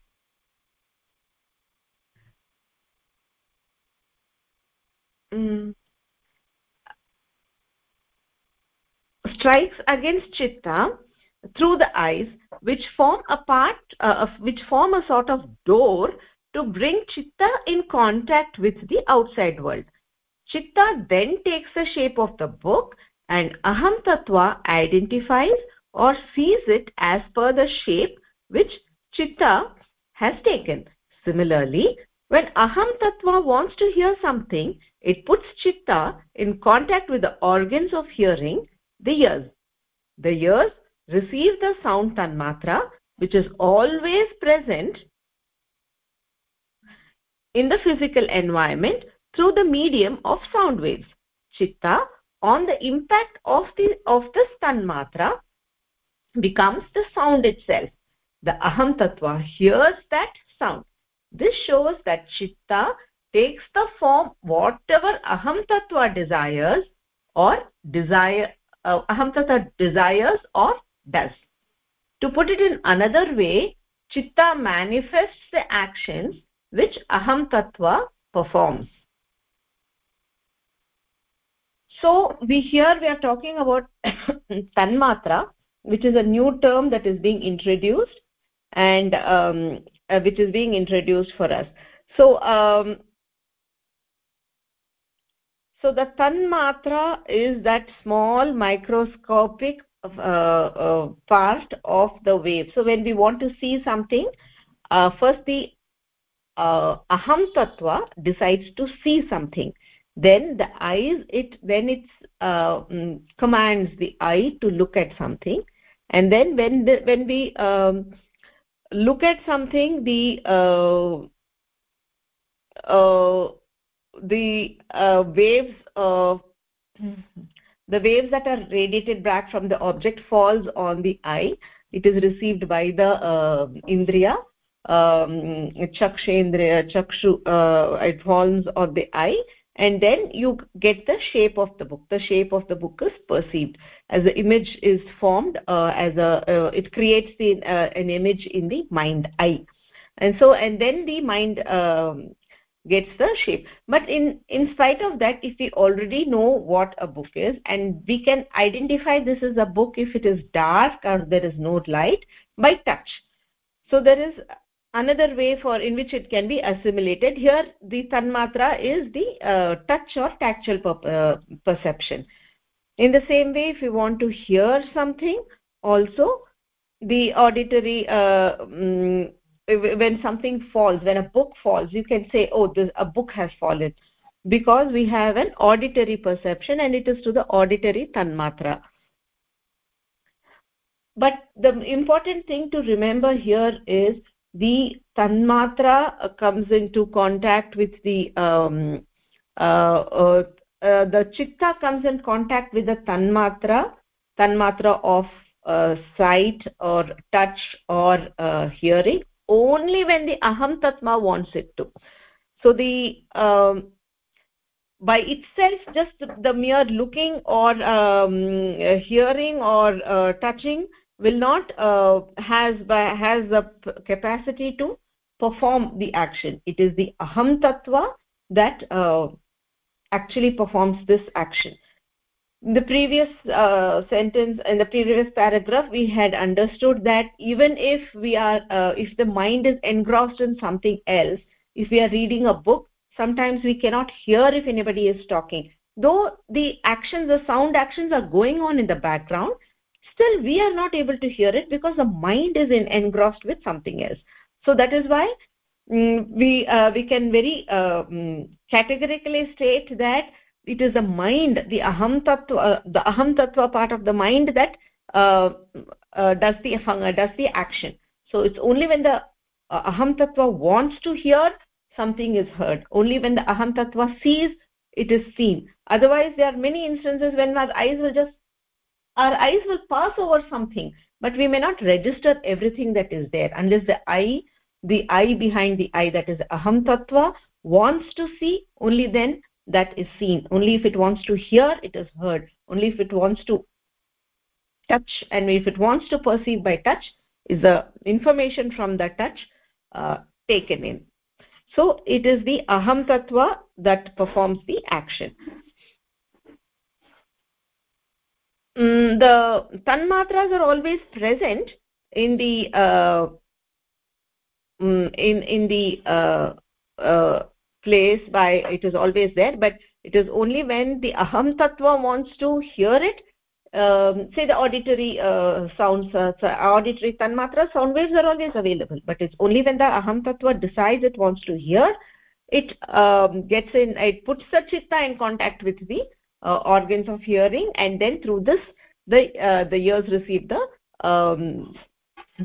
mm, strikes against chitta through the eyes which form a part uh, which form a sort of door to bring chitta in contact with the outside world. Chitta then takes the shape of the book and aham tattva identifies or sees it as per the shape which chitta has taken. Similarly when aham tattva wants to hear something it puts chitta in contact with the organs of hearing the ears. The ears receive the sound tanmatra which is always present in the physical environment through the medium of sound waves. Chitta on the impact of the of the tanmatra becomes the sound itself. The aham tattva hears that sound. This shows that chitta takes the form whatever aham tattva desires or desire uh, aham tattva desires or does. To put it in another way chitta manifests the actions which aham tattva performs. So we here we are talking about tanmatra which is a new term that is being introduced and um, uh, which is being introduced for us. So um, so the tanmatra is that small microscopic part of the wave. So when we want to see something uh, first the uh, aham tattva decides to see something. Then the eyes it then it uh, mm, commands the eye to look at something. And then when the, when we um, look at something the uh, uh, the uh, waves the waves that are radiated back from the object falls on the eye. It is received by the uh, indriya. Um, chakshendriya chakshu uh, it falls on the eye. And then you get the shape of the book. The shape of the book is perceived. As the image is formed uh, as a uh, it creates the, uh, an image in the mind eye. And so and then the mind um, gets the shape. But in in spite of that if we already know what a book is and we can identify this is a book if it is dark or there is no light by touch. So there is another way for in which it can be assimilated. Here the tanmatra is the uh, touch or tactile per uh, perception. In the same way if you want to hear something also the auditory uh, um, when something falls when a book falls you can say oh this a book has fallen. Because we have an auditory perception and it is to the auditory tanmatra. But the important thing to remember here is the tanmatra comes into contact with the um, uh, uh, uh, the chitta comes in contact with the tanmatra tanmatra of uh, sight or touch or uh, hearing only when the aham tattva wants it to. So the um, by itself just the mere looking or um, hearing or uh, touching will not uh, has has the capacity to perform the action. It is the aham tattva that uh, actually performs this action in the previous uh, sentence in the previous paragraph we had understood that even if we are uh, if the mind is engrossed in something else if we are reading a book sometimes we cannot hear if anybody is talking. Though the actions the sound actions are going on in the background still we are not able to hear it because the mind is in, engrossed with something else. So that is why um, we uh, we can very uh, um, categorically state that it is the mind the aham tattva uh, the aham tattva part of the mind that uh, uh, does the does the action. So it's only when the uh, aham tattva wants to hear something is heard. Only when the aham tattva sees it is seen. Otherwise there are many instances when our eyes will just our eyes will pass over something but we may not register everything that is there. Unless the eye the eye behind the eye that is aham tattva wants to see only then that is seen. Only if it wants to hear it is heard. Only if it wants to touch and if it wants to perceive by touch is the information from the touch uh, taken in. So it is the aham tattva that performs the action. Mm, the tanmatras are always present in the uh, mm, in in the uh, uh, place by it is always there but it is only when the aham tattva wants to hear it um, say the auditory uh, sounds uh, auditory tanmatra sound waves are always available but it's only when the aham tattva decides it wants to hear it um, gets in it puts the chitta in contact with the uh, organs of hearing and then through this the uh, the ears receive the um,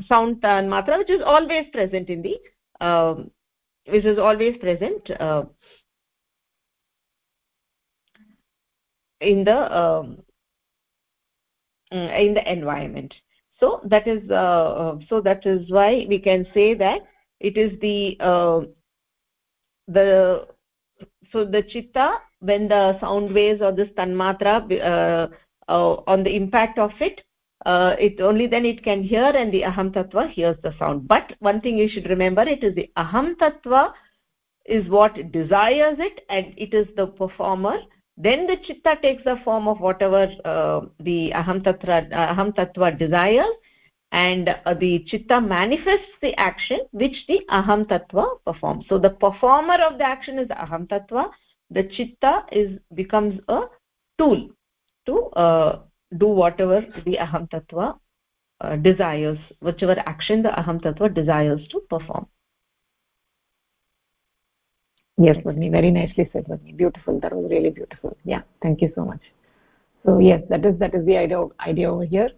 sound tanmatra which is always present in the um, which is always present uh, in the um, in the environment. So that is uh, uh, so that is why we can say that it is the uh, the so the chitta when the sound waves or this tanmatra uh, uh, on the impact of it uh, it only then it can hear and the aham tattva hears the sound. But one thing you should remember it is the aham tattva is what desires it and it is the performer. Then the chitta takes the form of whatever uh, the aham tatra aham tattva desires and uh, the chitta manifests the action which the aham tattva performs. So the performer of the action is aham tattva. The chitta is becomes a tool to uh, do whatever the aham tattva uh, desires whichever action the aham tattva desires to perform. Yes Vagni, very nicely said Vagni. beautiful that was really beautiful. Yeah thank you so much. So yes that is that is the idea idea over here.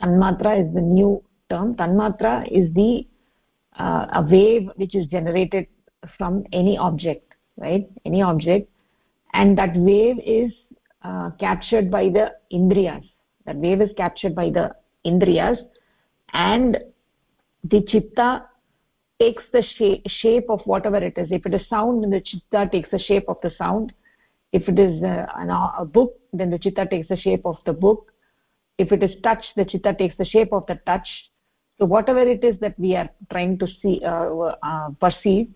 Tanmatra is the new term. Tanmatra is the uh, a wave which is generated from any object right? Any object. And that wave is uh, captured by the indriyas. That wave is captured by the indriyas and the chitta takes the shape, shape of whatever it is. If it is sound then the chitta takes the shape of the sound. If it is uh, a book then the chitta takes the shape of the book. If it is touch the chitta takes the shape of the touch. So whatever it is that we are trying to see uh, uh, perceive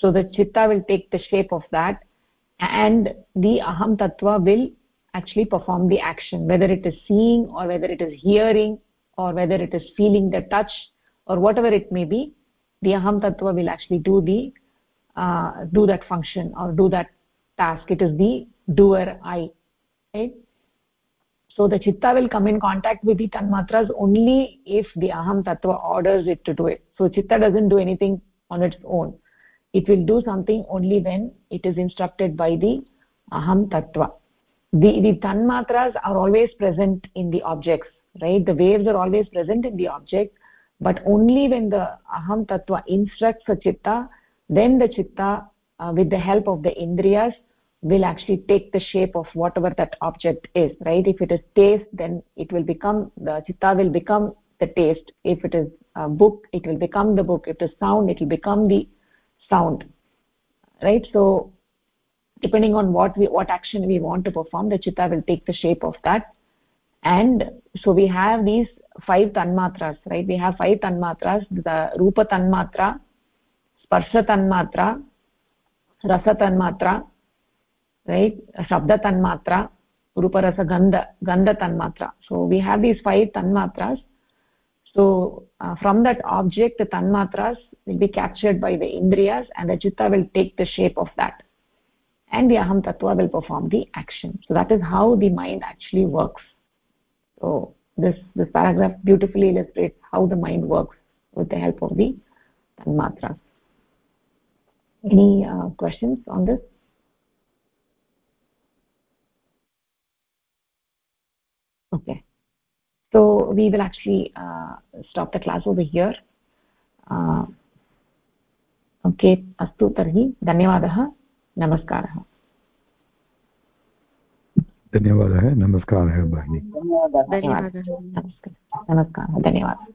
so the chitta will take the shape of that. And the aham tattva will actually perform the action whether it is seeing or whether it is hearing or whether it is feeling the touch or whatever it may be the aham tattva will actually do the uh, do that function or do that task. It is the doer i right? So the chitta will come in contact with the tanmatras only if the aham tattva orders it to do it. So chitta doesn't do anything on its own. It will do something only when it is instructed by the aham tattva the the tanmatras are always present in the objects right? The waves are always present in the object but only when the aham tattva instructs the chitta then the chitta uh, with the help of the indriyas will actually take the shape of whatever that object is right? If it is taste then it will become the chitta will become the taste. If it is a book it will become the book. If it is sound it will become the sound right? So depending on what we what action we want to perform the chitta will take the shape of that. And so we have these five tanmatras right? We have five tanmatras the rupa tanmatra sparsha tanmatra rasa tanmatra right? Shabda tanmatra rupa rasa gandha gandha tanmatra. So we have these five tanmatras. So uh, from that object the tanmatras will be captured by the indriyas and the chitta will take the shape of that and the aham tattva will perform the action so that is how the mind actually works so this this paragraph beautifully illustrates how the mind works with the help of the tanmatras any uh, questions on this okay so we will actually uh, stop the class over here uh, okay अस्तु तर्हि धन्यवादः नमस्कारः। धन्यवादः नमस्कारः भगिनि धन्यवादः। नमस्कारः धन्यवादः।